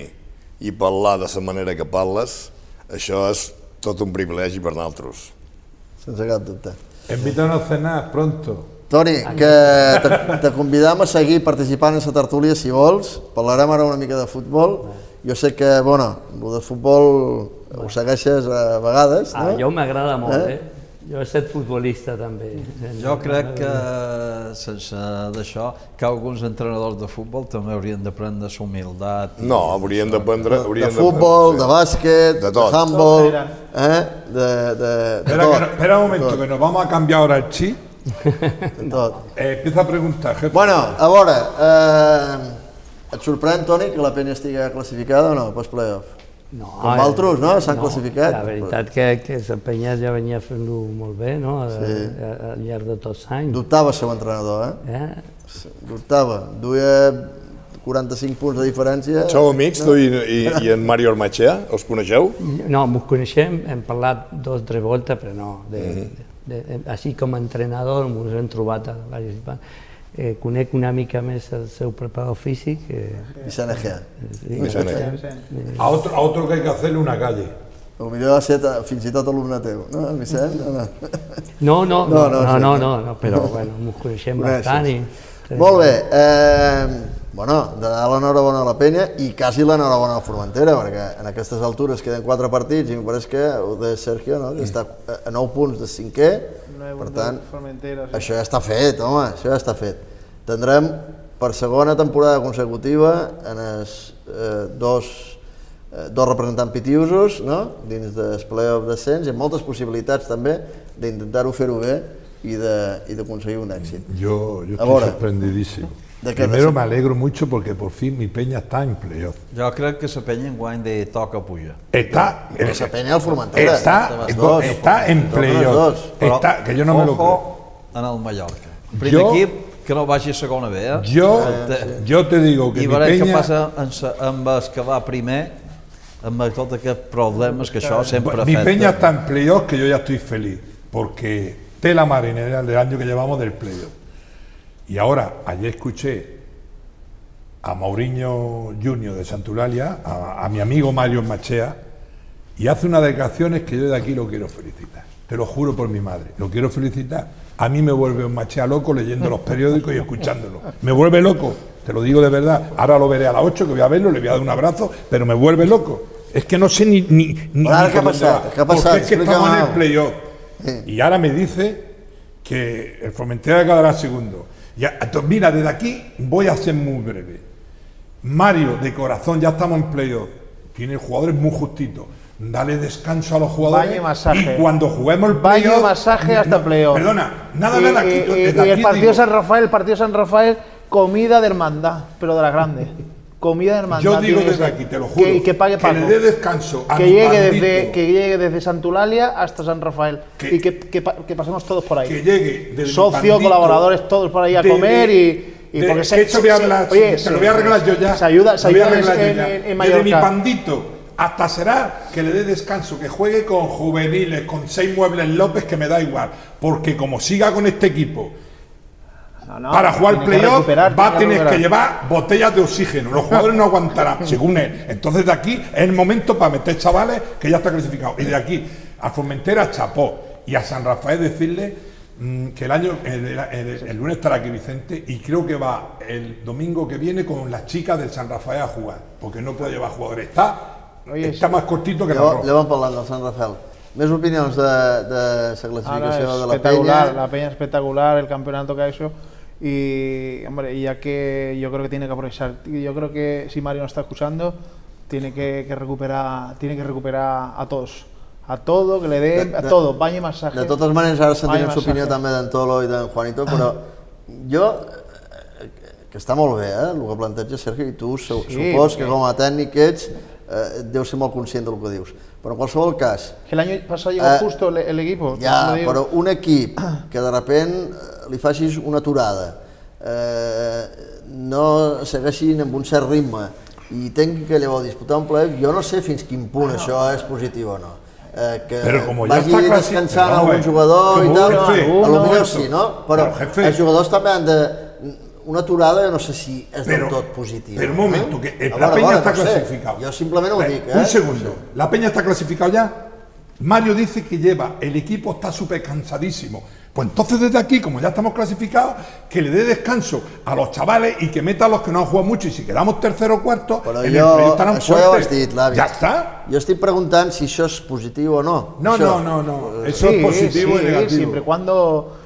i parlar de la manera que parles, això és tot un privilegi per nosaltres. Sense cap dubte. Invítanos a cenar pronto. Toni, que te, te convidam a seguir participant en la tertúlia si vols. Parlarem ara una mica de futbol. Jo sé que, bueno, el del futbol ho segueixes a vegades, no? Ah, jo m'agrada molt, Eh? eh? Jo he estat futbolista també. Jo crec que, sense d'això, que alguns entrenadors de futbol també haurien de prendre la humilitat. i- No, haurien d'aprendre... de futbol, de d'aprendre, bàsquet, De de, tot. handball, eh? de, de, de Espera, tot. espera un momento, tot. que nos vamos a cambiar ahora el chip tot. Eh, empieza a preguntar, jefe. Bueno, a veure, eh, et sorprèn, Toni, que la penya estigui classificada o no, pels play-off? No, Com altres, no? S'han no, classificat. La veritat que, que la penya ja venia fent-ho molt bé, no? Sí. Al llarg de tots els anys. Dubtava el seu entrenador, eh? eh? Dubtava. Duia 45 punts de diferència. Sou amics, no? tu i, i, i en Mario Armachea? Els coneixeu? No, ens coneixem, hem parlat dos o tres voltes, però no. De, mm -hmm. de, de, així com a entrenador ens hem trobat a diversos eh, conec una mica més el seu preparador físic. Eh, Vicent Egea. Sí, Vicent Egea. A otro, a otro que hay que hacerle una calle. O millor ha ser fins i tot alumne teu, no, Vicent? No, no, no, no, no, no, no, no però bueno, ens coneixem bastant i... Molt bé, eh, bueno, de l'enhorabona a la penya i quasi l'enhorabona a la Formentera, perquè en aquestes altures queden quatre partits i em pareix que el de Sergio no, que està a 9 punts de cinquè, per tant, sí. això ja està fet, home, això ja està fet. Tindrem per segona temporada consecutiva en els eh, dos, eh, dos representants pitiusos no? dins del playoff descens i amb moltes possibilitats també d'intentar-ho fer-ho bé i d'aconseguir un èxit. Jo, jo estic sorprendidíssim. Primero me alegro mucho porque por fin mi peña está en playoff. Jo crec que la penya en guany de toca puja. Está, eh, esa peña al Formentera. Está, dos, está en playoff. Está, que yo no me lo creo. en el Mallorca. Primer jo, equip que no vagi a segona B, eh? Jo, eh, jo te digo que I mi peña... què passa amb el que va primer, amb tots aquests problemes que això sempre mi afecta. Mi peña está en playoff que yo ya estoy feliz, porque tela marinera del año que llevamos del playoff. Y ahora, ayer escuché a Mauriño Junior de Santulalia, a, a mi amigo Mario Machea, y hace unas declaraciones que yo de aquí lo quiero felicitar. Te lo juro por mi madre, lo quiero felicitar. A mí me vuelve un machea loco leyendo los periódicos y escuchándolo. Me vuelve loco, te lo digo de verdad. Ahora lo veré a las 8, que voy a verlo, le voy a dar un abrazo, pero me vuelve loco. Es que no sé ni. ni, ni, ¿qué ha pasado? ¿Qué ha pasado? Porque es que estamos en el playoff. Y ahora me dice que el Formentera quedará segundo. Ya, entonces, mira, desde aquí voy a ser muy breve. Mario, de corazón, ya estamos en playoff. Tiene jugadores muy justitos. Dale descanso a los jugadores. masaje. Y cuando juguemos el playoff. Baño masaje hasta playoff. Perdona, nada, nada. Y, y, y el partido digo, San Rafael, el partido San Rafael, comida de hermandad, pero de la grande. Comida de hermandad. Yo digo desde aquí, te lo juro. Que, que pague Que le dé descanso a que mi llegue desde Que llegue desde Santulalia hasta San Rafael. Que- y que, que, pa- que pasemos todos por ahí. Que llegue desde Socios, colaboradores, todos por ahí a de- comer y. y de- porque que eso voy a hablar, oye, se lo voy a arreglar yo ya. Se ayuda, se Lo voy a ayuda en, arreglar yo en- ya. en- en Desde mi Mallorca. pandito hasta será que le dé descanso, que juegue con juveniles, con seis muebles López, que me da igual. Porque como siga con este equipo No, no, para jugar playoff va a tener que llevar botellas de oxígeno. Los jugadores no aguantarán, según él. Entonces de aquí es el momento para meter chavales que ya está clasificado. Y de aquí a Formentera, chapó. Y a San Rafael decirle mm, que el año, el, el- el lunes estará aquí Vicente y creo que va el domingo que viene con las chicas del San Rafael a jugar, porque no puede llevar jugadores. Está, Oye, está más cortito que la ropa. llevo parlant del Sant Rafael. Més opinions de, de la es de la penya. la peña espectacular, el campeonato que ha hecho. Y, hombre, ya que yo creo que tiene que aprovechar, yo creo que si Mario no está escuchando, tiene que, que recuperar, tiene que recuperar a todos, a todo, que le den, De- a de- todo, baño y masaje. De totes maneres, ara sentirem Baño l'opinió masaje. també d'en Tolo i d'en Juanito, però jo, eh, que està molt bé, eh, el que planteja Sergio, i tu su Sí, supos que com a tècnic ets, eh, deus ser molt conscient del que dius. Però en qualsevol cas, Que el año pasado llegó Eh, justo el, el equipo. Ja, però un equip que de repent eh, li facis una aturada, eh, no segueixin amb un cert ritme i tingui que llavors disputar un playoff, jo no sé fins quin punt això és positiu o no. Eh, que Però com ja vagi està descansant Però, algun jugador i tal, jefe, a un lo millor sí, no? Però Però, jefe. els jugadors també han de... Una aturada no sé si és del Pero- tot positiu. pero un momento, eh? que A la veure, Peña a veure, está no sé. clasificado. Jo simplement ho Ve, dic, eh? Un segundo. ¿La Peña está clasificado ya? Mario dice que lleva, el equipo está súper cansadísimo. Pues entonces desde aquí, como ya estamos clasificados, que le dé descanso a los chavales y que meta a los que no han jugado mucho. Y si quedamos tercero o cuarto, Però en el jo, ho has fuertes. dit. Jo estic preguntant si això és positiu o no. No, Això. no, no, no. Eso Sí, es positivo sí, y negativo. siempre y cuando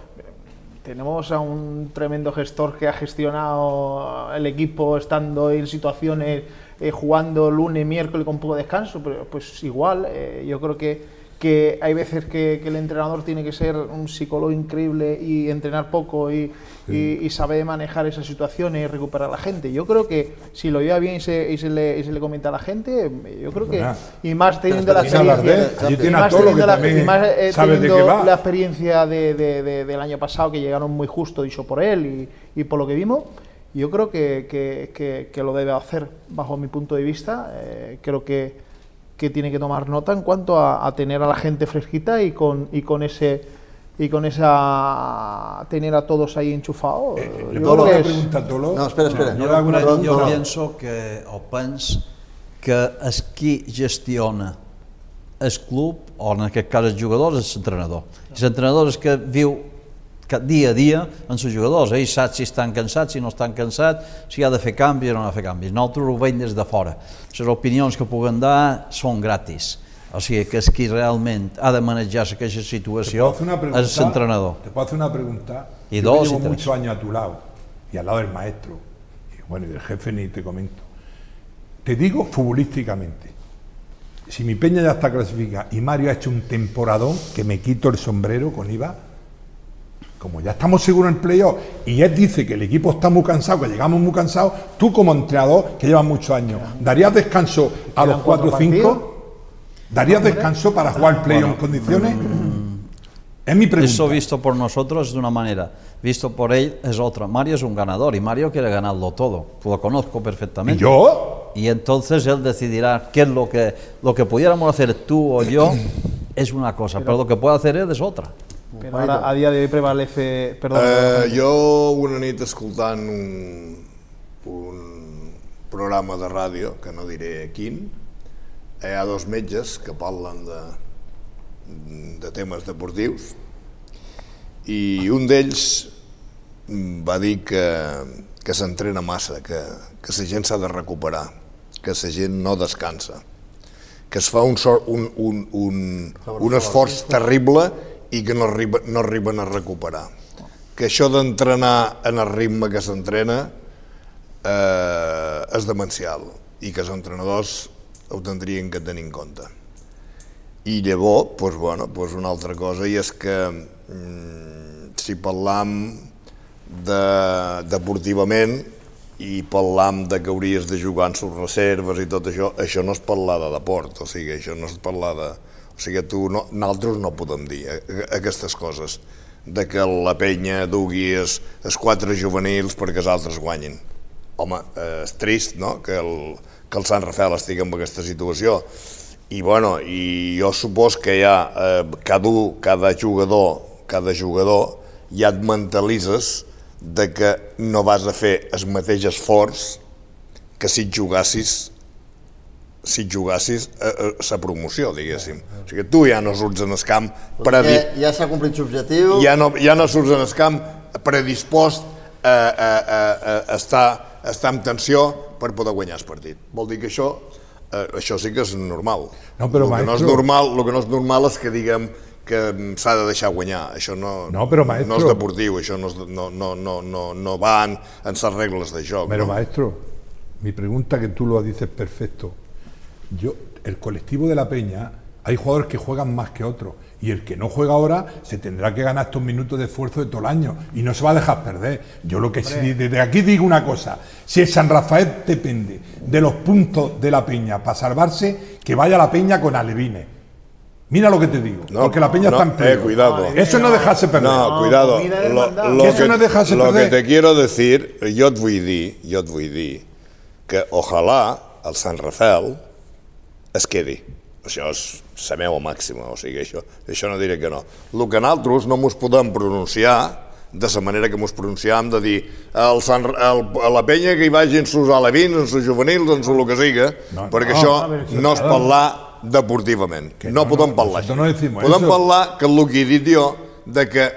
tenemos a un tremendo gestor que ha gestionado el equipo estando en situaciones, eh, jugando lunes, miércoles con poco descanso, pero pues igual, eh, yo creo que que hay veces que, que, el entrenador tiene que ser un psicólogo increíble y entrenar poco y, y, y saber manejar esas situaciones y recuperar a la gente. Yo creo que si lo lleva bien y se, y se, le, y se le comenta a la gente, yo creo que, y más teniendo la experiencia, de, de, de, del año pasado que llegaron muy justo, dicho por él y, y por lo que vimos, yo creo que, que, que, lo debe hacer bajo mi punto de vista. Eh, creo que que tiene que tomar nota en cuanto a, tener a la gente fresquita y con, y con ese y con esa tener a todos ahí enchufados. Eh, eh yo que pregunta Tolo? No, espera, espera. No, jo, crec, jo no. penso que, o pens que és qui gestiona el club, o en aquest cas els jugadors, és l'entrenador. L'entrenador és que viu dia a dia amb els jugadors. Ells sap si estan cansats, si no estan cansats, si ha de fer canvis o no ha de fer canvis. Nosaltres ho veiem des de fora. Les opinions que puguen dar són gratis. O sigui que és qui realment ha de manejar aquesta situació és l'entrenador. Te puedo hacer una pregunta. Y Yo dos llevo y tres. muchos años a tu lado y al lado del maestro. Y bueno, y del jefe ni te comento. Te digo futbolísticamente. Si mi peña ya está clasificada y Mario ha hecho un temporadón que me quito el sombrero con IVA, como ya estamos seguros en playoff y él dice que el equipo está muy cansado, que llegamos muy cansados, tú como entrenador, que llevas muchos años, ¿darías descanso a los 4 o 5? ¿Darías descanso para jugar el playoff en condiciones? Es mi pregunta. Eso visto por nosotros es de una manera, visto por él es otra. Mario es un ganador y Mario quiere ganarlo todo, lo conozco perfectamente. ¿Y yo? Y entonces él decidirá qué es lo que, lo que pudiéramos hacer tú o yo, es una cosa, pero, pero lo que puede hacer él es otra. Però ara, a dia d'avui prevalece... Perdó, eh, jo una nit escoltant un, un programa de ràdio, que no diré quin, hi ha dos metges que parlen de, de temes deportius i un d'ells va dir que, que s'entrena massa, que, que la gent s'ha de recuperar, que la gent no descansa, que es fa un, un, un, un, un esforç terrible i que no, arriba, no arriben a recuperar. Que això d'entrenar en el ritme que s'entrena eh, és demencial i que els entrenadors ho tindrien que tenir en compte. I llavors, doncs, bueno, doncs una altra cosa, i és que mm, si parlam de, deportivament i parlam de que hauries de jugar en sus reserves i tot això, això no és parlar de deport, o sigui, això no és parlar de, o sigui, tu no, nosaltres no podem dir aquestes coses, de que la penya dugui els, els quatre juvenils perquè els altres guanyin. Home, eh, és trist no? que, el, que el Sant Rafael estigui en aquesta situació. I, bueno, i jo supos que ja eh, cada, cada jugador, cada jugador ja et mentalitzes de que no vas a fer el mateix esforç que si jugassis si jugassis a, a la promoció, diguéssim. O sigui, tu ja no surts en el camp predi... Ja, ja s'ha complit l'objectiu. Ja no, ja no surts en el camp predispost a, a, a, a, estar, a estar en tensió per poder guanyar el partit. Vol dir que això, eh, això sí que és normal. No, però, el, que no és normal, el que no és normal és que diguem que s'ha de deixar guanyar. Això no, no, però, maestro, no és deportiu, això no, és, no, no, no, no, no va en, en les regles de joc. Però, no? maestro, mi pregunta que tú lo dices perfecto. Yo, el colectivo de la Peña, hay jugadores que juegan más que otros. Y el que no juega ahora se tendrá que ganar estos minutos de esfuerzo de todo el año y no se va a dejar perder. Yo lo que sí, desde aquí digo una cosa, si el San Rafael depende de los puntos de la Peña para salvarse, que vaya la Peña con alevines. Mira lo que te digo, porque la Peña está en eh, cuidado. Eso no dejarse perder. No, cuidado. Lo, eso que, no dejarse lo perder. que te quiero decir, yo et vull dir, jo et vull dir que ojalà el San Rafael es quedi. Això és la meva màxima, o sigui, això, això no diré que no. El que nosaltres no mos podem pronunciar de la manera que mos pronunciam, de dir el Sant, el, a la penya que hi vagin sus alevins, en sus juvenils, en sus el que siga, no, perquè no, això no, no és parlar deportivament. Que no, no podem parlar no, no Podem parlar que el que he dit jo, de que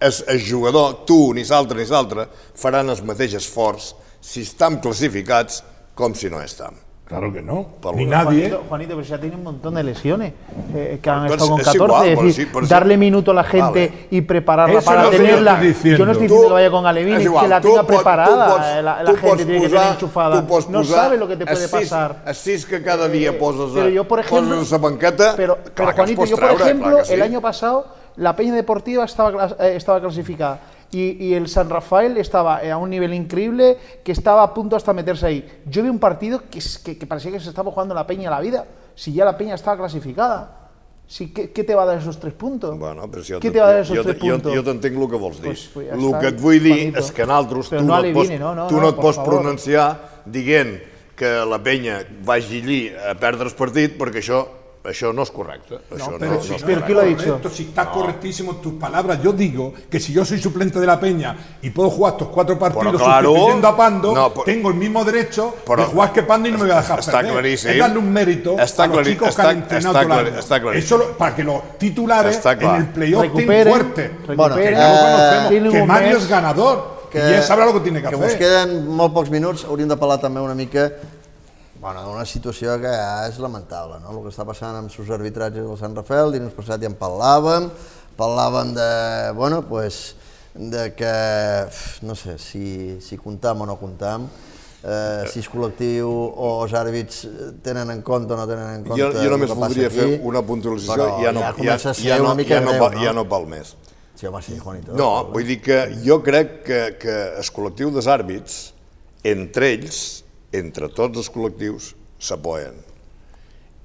el, el jugador, tu, ni l'altre, ni l'altre, faran el mateix esforç si estem classificats com si no estem. Claro que no, ni nadie. Juanito, pero ya tiene un montón de lesiones eh, que han estado con 14. es, decir, darle minuto a la gente y prepararla para tenerla. Yo, no estoy diciendo que vaya con Alevín, es que la tenga preparada. la, gente tiene que tener enchufada. No sabe lo que te puede pasar. Así es que cada día poses, pero yo, por ejemplo, esa banqueta. Pero, pero Juanito, yo por ejemplo, el año pasado la Peña Deportiva estaba, eh, estaba clasificada y, el San Rafael estaba a un nivel increíble que estaba a punto hasta meterse ahí. Yo vi un partido que, que, parecía que se estaba jugando la Peña la vida, si ya la Peña estaba clasificada. Sí, ¿qué, ¿Qué te va a dar esos tres puntos? Bueno, però si jo ¿Qué te va a dar esos jo, tres jo, puntos? Jo, jo t'entenc el que vols dir. Pues, pues ja el que et vull dir Juanito. és que nosaltres tu no, no, et pots, no, no, tu no, no et pots favor. pronunciar dient que la penya vagi allí a perdre el partit perquè això Eso no es correcto. Eso no, pero, no, si, no pero ¿quién lo ha dicho? Si está no. correctísimo tus palabras, yo digo que si yo soy suplente de la Peña y puedo jugar estos cuatro partidos claro, sustituyendo a Pando, no, por, tengo el mismo derecho por, de jugar que Pando y no me voy a dejar está perder. Clarísimo. Es darle un mérito está a los chicos está, que han entrenado está, está, está clarísimo. Eso para que los titulares en el playoff estén fuertes. Bueno, que, eh, que Mario es ganador. Que, I ja sabrà el que tiene que, que fer. Que ens queden molt pocs minuts, hauríem de parlar també una mica bueno, una situació que ja és lamentable, no? el que està passant amb els arbitratges del Sant Rafael, dilluns passat ja en parlàvem, parlàvem de, bueno, pues, de que, no sé, si, si comptam o no comptam, eh, si és col·lectiu o els àrbits tenen en compte o no tenen en compte jo, jo només voldria fer una puntualització i ja no, ja, ja, ja, no, ja, no, greu, no? ja no val més. Sí, home, sí, Juanito. No, vull dir que jo crec que, que el col·lectiu dels àrbits, entre ells, entre tots els col·lectius s'apoyen.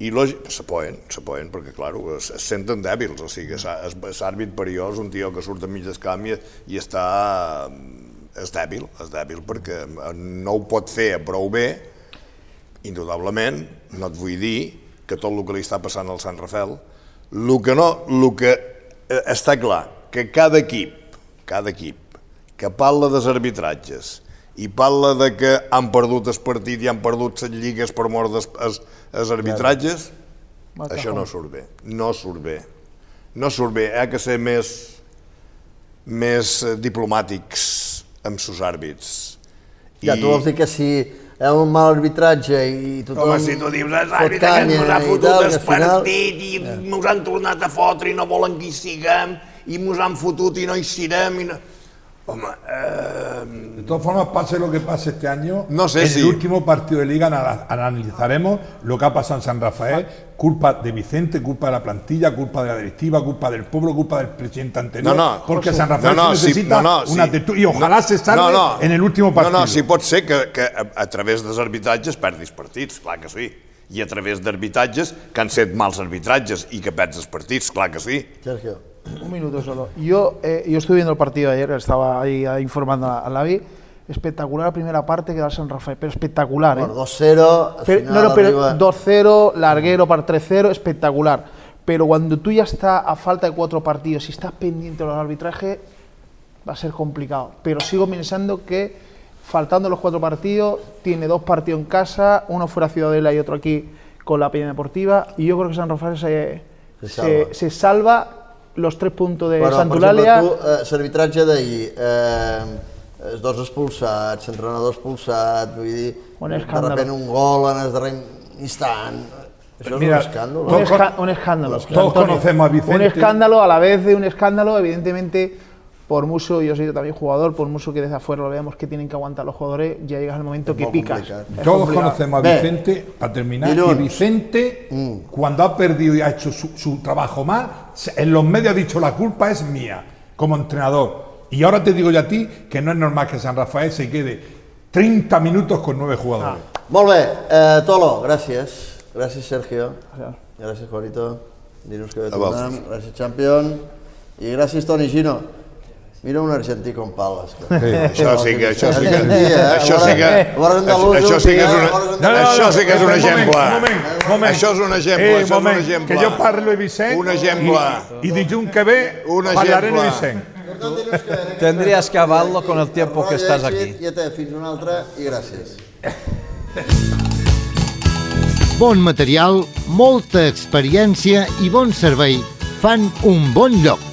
I s'apoyen, s'apoyen perquè, clar, es, es senten dèbils, o sigui, l'àrbit perillós, un tio que surt a mig d'escam i, i està... és dèbil, és dèbil perquè no ho pot fer prou bé, indudablement, no et vull dir que tot el que li està passant al Sant Rafel, el que no, el que eh, està clar, que cada equip, cada equip que parla dels arbitratges, i parla de que han perdut el partit i han perdut les lligues per mort dels arbitratges, Mata això no surt bé, no surt bé. No surt bé, ha que ser més, més eh, diplomàtics amb els àrbits. Ja, I... tu vols dir que si hi ha un mal arbitratge i tothom... Home, si tu dius, els àrbitres que ens ha fotut el partit i ens han tornat a fotre i no volen que hi siguem i ens han fotut i no hi serem i no... Home, eh... De todas formas, pase lo que pase este año, no sé en si... el último partido de liga analizaremos lo que ha pasado en San Rafael, culpa de Vicente, culpa de la plantilla, culpa de la directiva, culpa del pueblo, culpa del presidente anterior, no, no, porque San Rafael no, no, necesita sí, no, una sí, y ojalá se salve no, no, en el último partido. No, no, sí pot ser que, que a, a través dels arbitratges perdis partits, clar que sí i a través d'arbitratges que han set mals arbitratges i que perds els partits, clar que sí. Sergio. Un minuto solo. Yo, eh, yo estuve viendo el partido ayer, estaba ahí informando a la vi. Espectacular la primera parte que da San Rafael, pero espectacular. ¿eh? 2-0. No, no, pero 2-0, larguero para 3-0, espectacular. Pero cuando tú ya estás a falta de cuatro partidos y estás pendiente de los arbitrajes, va a ser complicado. Pero sigo pensando que, faltando los cuatro partidos, tiene dos partidos en casa, uno fuera Ciudadela y otro aquí con la Peña Deportiva. Y yo creo que San Rafael se, se, salva. se, se salva los tres puntos de bueno, exemple, tu, eh, l'arbitratge d'ahir, eh, els dos expulsats, l'entrenador expulsat, vull dir, un de repente un gol en el darrer instant, eso Mira, es un escándalo. Un, esca un escándalo. Todos conocemos a Vicente. Un escándalo, a la vez de un escándalo, evidentemente por mucho, yo soy también jugador, por mucho que desde afuera lo veamos que tienen que aguantar los jugadores, ya llega el momento que picas. Todos conocemos a Vicente, para terminar, y Vicente, mm. cuando ha perdido y ha hecho su, trabajo mal, en los medios ha dicho la culpa es mía, como entrenador. Y ahora te digo yo a ti que no es normal que San Rafael se quede 30 minutos con nueve jugadores. Ah. Eh, Tolo, gracias. Gracias, Sergio. Gracias, Juanito. Dinos que Gracias, Champion. Y gracias, Toni Gino. Mira un argentí com pales. Sí, això sí que... Això sí que... Això sí que... Això sí que és un... Això sí que és un exemple. Moment, moment. Això és un exemple. Eh, això és un exemple. Que jo parlo de Vicent. Un exemple. I, i dilluns que ve parlaré de Vicent. Tendrías que avallo con el tiempo que estás aquí. Ja té, fins una altra i gràcies. Bon material, molta experiència i bon servei fan un bon lloc